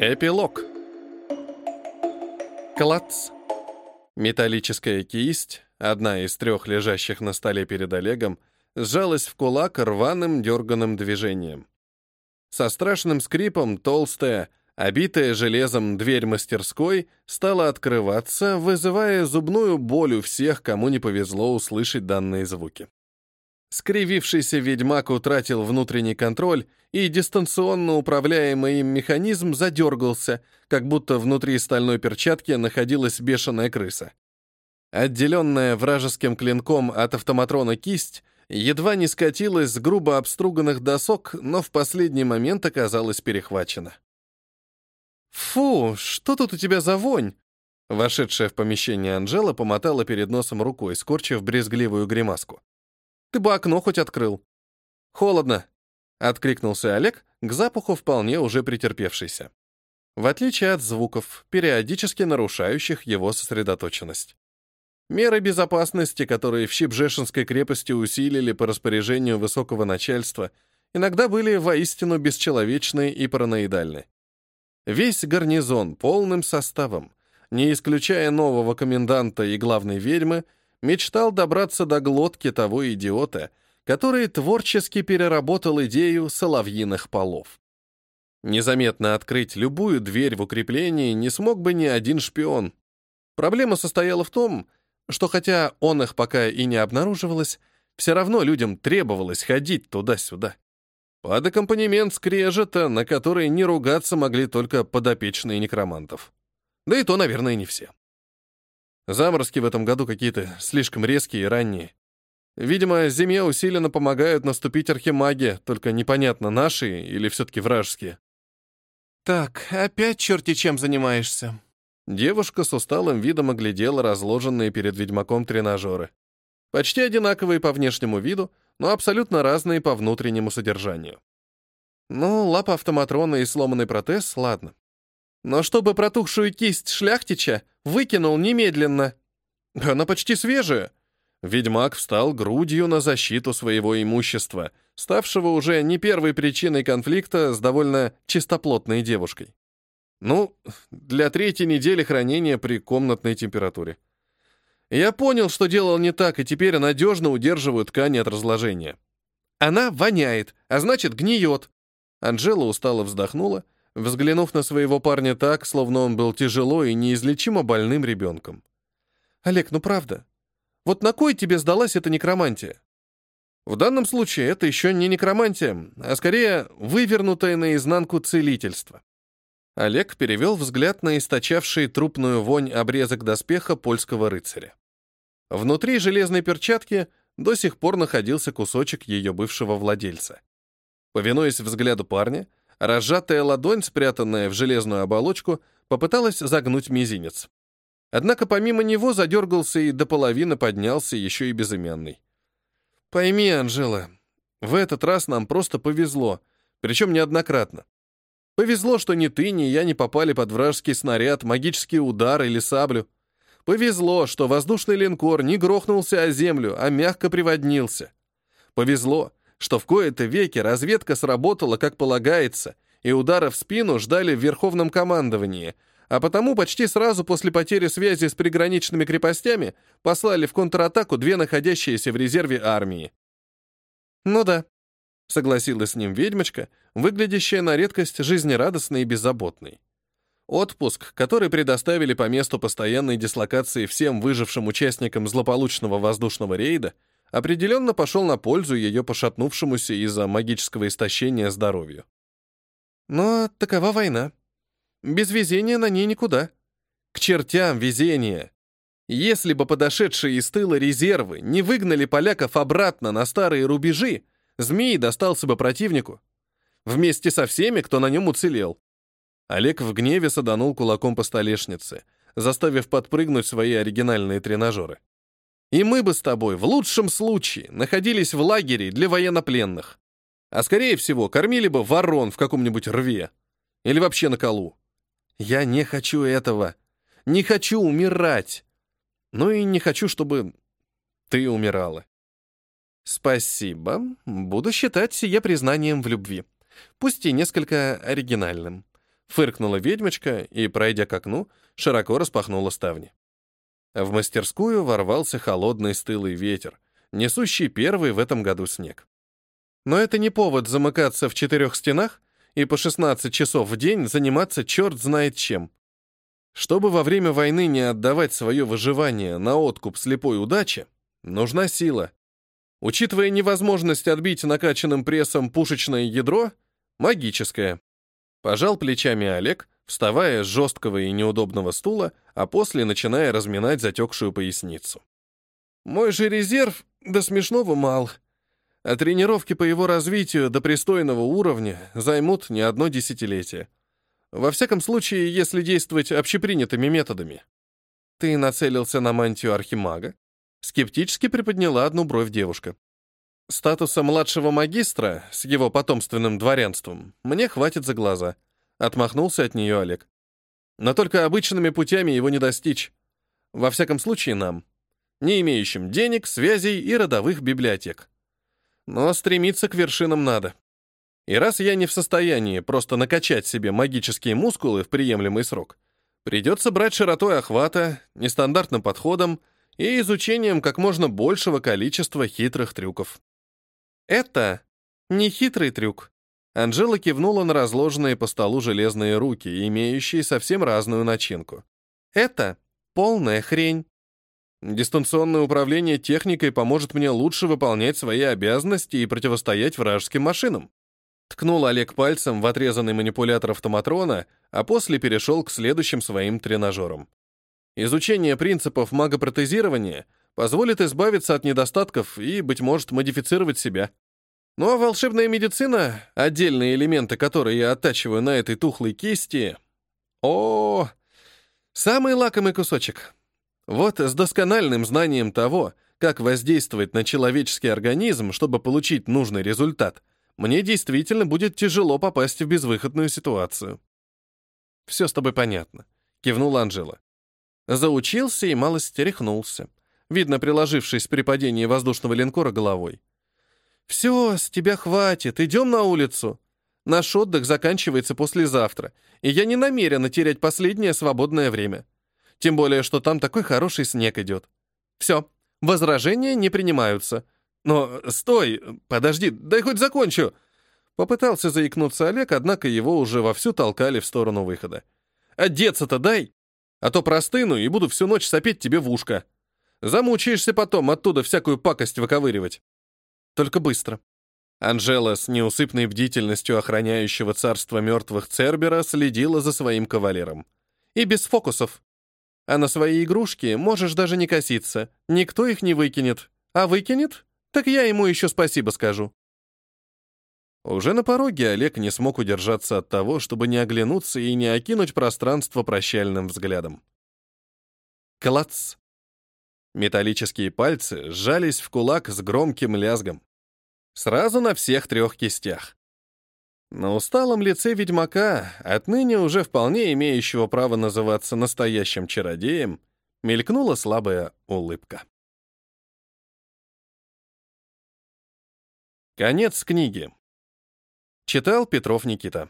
Эпилог. Клац. Металлическая кисть, одна из трех лежащих на столе перед Олегом, сжалась в кулак рваным дерганым движением. Со страшным скрипом толстая, обитая железом дверь мастерской стала открываться, вызывая зубную боль у всех, кому не повезло услышать данные звуки. Скривившийся ведьмак утратил внутренний контроль, и дистанционно управляемый им механизм задергался, как будто внутри стальной перчатки находилась бешеная крыса. Отделенная вражеским клинком от автоматрона кисть едва не скатилась с грубо обструганных досок, но в последний момент оказалась перехвачена. «Фу, что тут у тебя за вонь?» Вошедшая в помещение Анжела помотала перед носом рукой, скорчив брезгливую гримаску. Ты бы окно хоть открыл. Холодно, откликнулся Олег, к запаху вполне уже претерпевшийся. В отличие от звуков, периодически нарушающих его сосредоточенность. Меры безопасности, которые в Щипжешинской крепости усилили по распоряжению высокого начальства, иногда были воистину бесчеловечны и параноидальны. Весь гарнизон полным составом, не исключая нового коменданта и главной ведьмы, мечтал добраться до глотки того идиота, который творчески переработал идею соловьиных полов. Незаметно открыть любую дверь в укреплении не смог бы ни один шпион. Проблема состояла в том, что хотя он их пока и не обнаруживалось, все равно людям требовалось ходить туда-сюда. Под аккомпанемент скрежета, на который не ругаться могли только подопечные некромантов. Да и то, наверное, не все. Заморозки в этом году какие-то слишком резкие и ранние. Видимо, зиме усиленно помогают наступить архимаги, только непонятно, наши или все-таки вражеские. «Так, опять черти чем занимаешься?» Девушка с усталым видом оглядела разложенные перед ведьмаком тренажеры. Почти одинаковые по внешнему виду, но абсолютно разные по внутреннему содержанию. Ну, лапа автоматрона и сломанный протез, ладно. Но чтобы протухшую кисть шляхтича выкинул немедленно. Она почти свежая. Ведьмак встал грудью на защиту своего имущества, ставшего уже не первой причиной конфликта с довольно чистоплотной девушкой. Ну, для третьей недели хранения при комнатной температуре. Я понял, что делал не так, и теперь надежно удерживаю ткани от разложения. Она воняет, а значит, гниет. Анжела устало вздохнула, взглянув на своего парня так, словно он был тяжело и неизлечимо больным ребенком. «Олег, ну правда, вот на кой тебе сдалась эта некромантия?» В данном случае это еще не некромантия, а скорее вывернутое наизнанку целительство. Олег перевел взгляд на источавший трупную вонь обрезок доспеха польского рыцаря. Внутри железной перчатки до сих пор находился кусочек ее бывшего владельца. Повинуясь взгляду парня, Разжатая ладонь, спрятанная в железную оболочку, попыталась загнуть мизинец. Однако помимо него задергался и до половины поднялся еще и безымянный. «Пойми, Анжела, в этот раз нам просто повезло, причем неоднократно. Повезло, что ни ты, ни я не попали под вражеский снаряд, магический удар или саблю. Повезло, что воздушный линкор не грохнулся о землю, а мягко приводнился. Повезло, что в кои-то веки разведка сработала как полагается, и удары в спину ждали в Верховном командовании, а потому почти сразу после потери связи с приграничными крепостями послали в контратаку две находящиеся в резерве армии. «Ну да», — согласилась с ним ведьмочка, выглядящая на редкость жизнерадостной и беззаботной. Отпуск, который предоставили по месту постоянной дислокации всем выжившим участникам злополучного воздушного рейда, определенно пошел на пользу ее пошатнувшемуся из-за магического истощения здоровью. Но такова война. Без везения на ней никуда. К чертям везения. Если бы подошедшие из тыла резервы не выгнали поляков обратно на старые рубежи, змей достался бы противнику. Вместе со всеми, кто на нем уцелел. Олег в гневе саданул кулаком по столешнице, заставив подпрыгнуть свои оригинальные тренажеры. И мы бы с тобой в лучшем случае находились в лагере для военнопленных. А скорее всего, кормили бы ворон в каком-нибудь рве. Или вообще на колу. Я не хочу этого. Не хочу умирать. Ну и не хочу, чтобы ты умирала. Спасибо. Буду считать сие признанием в любви. Пусть и несколько оригинальным. Фыркнула ведьмочка и, пройдя к окну, широко распахнула ставни. В мастерскую ворвался холодный стылый ветер, несущий первый в этом году снег. Но это не повод замыкаться в четырех стенах и по 16 часов в день заниматься черт знает чем. Чтобы во время войны не отдавать свое выживание на откуп слепой удачи, нужна сила. Учитывая невозможность отбить накачанным прессом пушечное ядро, магическое. Пожал плечами Олег, вставая с жесткого и неудобного стула, а после начиная разминать затекшую поясницу. Мой же резерв до смешного мал, а тренировки по его развитию до пристойного уровня займут не одно десятилетие. Во всяком случае, если действовать общепринятыми методами. Ты нацелился на мантию архимага? Скептически приподняла одну бровь девушка. Статуса младшего магистра с его потомственным дворянством мне хватит за глаза. Отмахнулся от нее Олег. Но только обычными путями его не достичь. Во всяком случае, нам, не имеющим денег, связей и родовых библиотек. Но стремиться к вершинам надо. И раз я не в состоянии просто накачать себе магические мускулы в приемлемый срок, придется брать широтой охвата, нестандартным подходом и изучением как можно большего количества хитрых трюков. Это не хитрый трюк. Анжела кивнула на разложенные по столу железные руки, имеющие совсем разную начинку. Это полная хрень. Дистанционное управление техникой поможет мне лучше выполнять свои обязанности и противостоять вражеским машинам. Ткнул Олег пальцем в отрезанный манипулятор автоматрона, а после перешел к следующим своим тренажерам. Изучение принципов магопротезирования позволит избавиться от недостатков и, быть может, модифицировать себя. Ну а волшебная медицина, отдельные элементы, которые я оттачиваю на этой тухлой кисти... О, самый лакомый кусочек. Вот с доскональным знанием того, как воздействовать на человеческий организм, чтобы получить нужный результат, мне действительно будет тяжело попасть в безвыходную ситуацию. «Все с тобой понятно», — кивнула Анжела. Заучился и малость стерехнулся, видно, приложившись при падении воздушного линкора головой. «Все, с тебя хватит, идем на улицу. Наш отдых заканчивается послезавтра, и я не намерена терять последнее свободное время. Тем более, что там такой хороший снег идет. Все, возражения не принимаются. Но стой, подожди, дай хоть закончу. Попытался заикнуться Олег, однако его уже вовсю толкали в сторону выхода. Одеться-то дай, а то простыну и буду всю ночь сопеть тебе в ушко. Замучаешься потом оттуда всякую пакость выковыривать. Только быстро. Анжела с неусыпной бдительностью охраняющего царство мертвых Цербера следила за своим кавалером. И без фокусов. А на свои игрушки можешь даже не коситься. Никто их не выкинет. А выкинет? Так я ему еще спасибо скажу. Уже на пороге Олег не смог удержаться от того, чтобы не оглянуться и не окинуть пространство прощальным взглядом. Клац! Металлические пальцы сжались в кулак с громким лязгом. Сразу на всех трех кистях. На усталом лице ведьмака, отныне уже вполне имеющего право называться настоящим чародеем, мелькнула слабая улыбка. Конец книги. Читал Петров Никита.